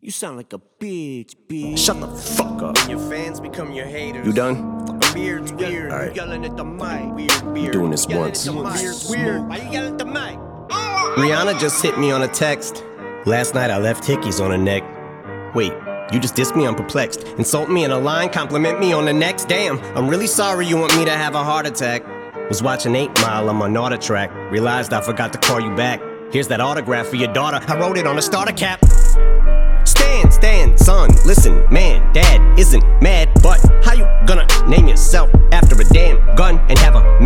You sound like a bitch, bitch. Shut the fuck up. Your fans become your haters. You done? Fucking beard's weird. Alright. You yelling at the mic. Weird, weird. doing this Yelling once. At the mic. Beard's weird. Why you yelling at the mic? Rihanna just hit me on a text. Last night I left hickeys on her neck. Wait, you just dissed me? I'm perplexed. Insult me in a line, compliment me on the next. Damn, I'm really sorry you want me to have a heart attack. Was watching 8 Mile, I'm on auto track. Realized I forgot to call you back. Here's that autograph for your daughter. I wrote it on a starter cap. Stand, stand, son, listen, man, dad isn't mad, but how you gonna name yourself after a damn gun and have a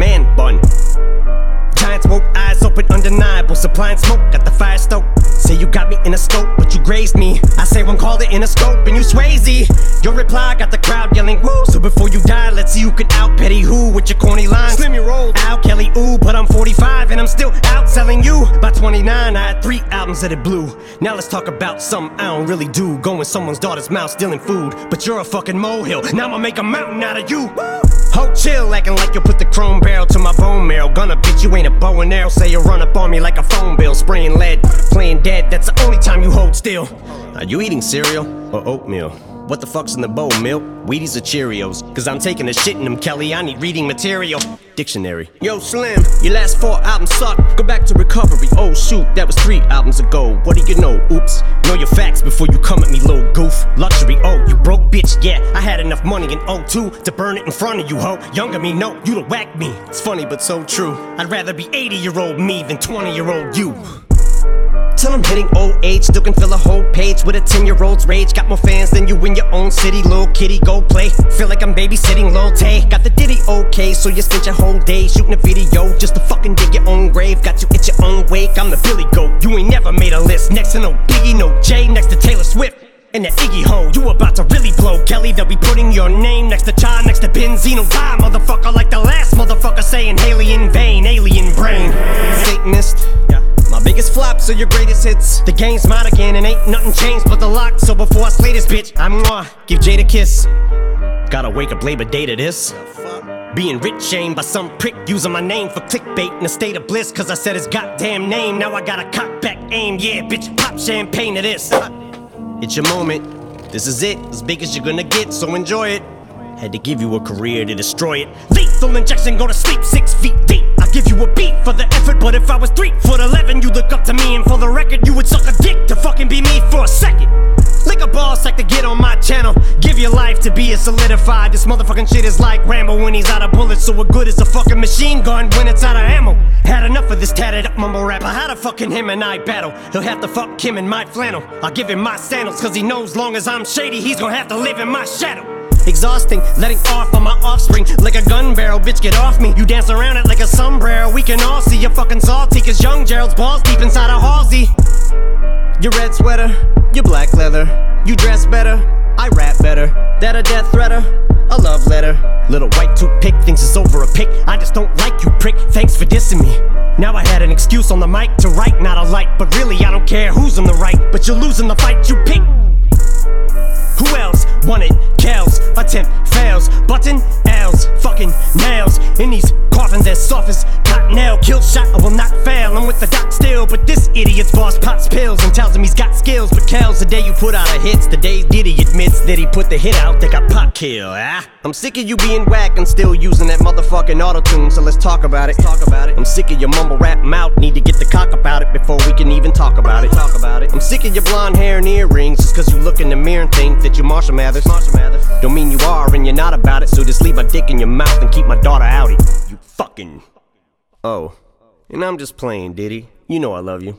smoke, eyes open, undeniable. Supplying smoke, got the fire stoked. Say you got me in a scope, but you grazed me. I say one called it Interscope, and you Swayze. Your reply got the crowd yelling woo. So before you die, let's see who can out petty who with your corny lines. Slim your roll, Al Kelly, ooh, but I'm 45 and I'm still out selling you. By 29, I had three albums that it blew. Now let's talk about something I don't really do. Going someone's daughter's mouth, stealing food. But you're a fucking molehill. Now I'ma make a mountain out of you. Ho chill, acting like you put the chrome barrel to my bone marrow. Gonna bitch, you ain't a bow and arrow. Say you run up on me like a phone bill, spraying lead, playing dead. That's the only time you hold still. Are you eating cereal or oatmeal? What the fuck's in the bowl, milk? Wheaties or Cheerios? Cause I'm taking a shit in them, Kelly. I need reading material. Dictionary. Yo, Slim, your last four albums suck. Go back to recovery. Oh, shoot, that was three albums ago. What do you know? Oops. Know your facts before you come at me, little goof. Luxury, oh, you broke bitch. Yeah, I had enough money in 02 to burn it in front of you, ho. Younger me, no, you'd have whacked me. It's funny, but so true. I'd rather be 80 year old me than 20 year old you. Till I'm hitting old age, still can fill a whole page with a 10 year old's rage. Got more fans than you in your own city, little kitty, go play. Feel like I'm babysitting Lil Tay. Got the ditty okay, so you spent your whole day shooting a video just to fucking dig your own grave. Got you at your own wake, I'm the Billy Goat. You ain't never made a list. Next to no Biggie, no Jay, next to Taylor Swift. And that Iggy Ho, you about to really blow. Kelly, they'll be putting your name next to Ja, next to Benzino. Die, motherfucker, like the last motherfucker flops are your greatest hits. The game's mine again, and ain't nothing changed but the lock. So before I slay this bitch, I'm gonna give Jade a kiss. Gotta wake up Labor Day to this. Being rich shamed by some prick using my name for clickbait in a state of bliss. Cause I said his goddamn name. Now I gotta cock back aim. Yeah, bitch, pop champagne to this. It's your moment. This is it, as big as you're gonna get, so enjoy it. Had to give you a career to destroy it. Lethal injection, go to sleep six feet deep. Give you a beat for the effort, but if I was three foot eleven, you look up to me, and for the record, you would suck a dick to fucking be me for a second. Lick a ball sack to get on my channel. Give your life to be a solidified. This motherfucking shit is like Rambo when he's out of bullets. So what good is a fucking machine gun when it's out of ammo? Had enough of this tatted up mumble rapper. How to fucking him and I battle? He'll have to fuck him in my flannel. I'll give him my sandals, cause he knows long as I'm shady, he's gonna have to live in my shadow. Exhausting, letting off on my offspring like a gun barrel. Bitch, get off me. You dance around it like a sombrero. We can all see you're fucking salty, cause young Gerald's balls deep inside a Halsey. Your red sweater, your black leather. You dress better, I rap better. That a death threater, a love letter. Little white toothpick thinks it's over a pick. I just don't like you, prick. Thanks for dissing me. Now I had an excuse on the mic to write, not a light. But really, I don't care who's on the right. But you're losing the fight you pick. Who else wanted Kells? Attempt fails. Button L's. Fucking nails. In these coffins as soft as cottonelle. Kill shot, I will not fail. I'm with the doc still. But this idiot's boss pops pills and tells him he's got skills. But Kells, the day you put out a hits, the day Diddy admits that he put the hit out, they got Pac kill. Ah? I'm sick of you being whack and still using that motherfucking auto tune. So let's talk about it. Talk about it. I'm sick of your mumble rap mouth. Need to get the cock about it before we can even talk about it. Talk about it. Sick of your blonde hair and earrings. Just cause you look in the mirror and think that you're Marshall Mathers. Marshall Mathers. Don't mean you are and you're not about it. So just leave my dick in your mouth and keep my daughter outie. You fucking. Oh. And I'm just playing, Diddy. You know I love you.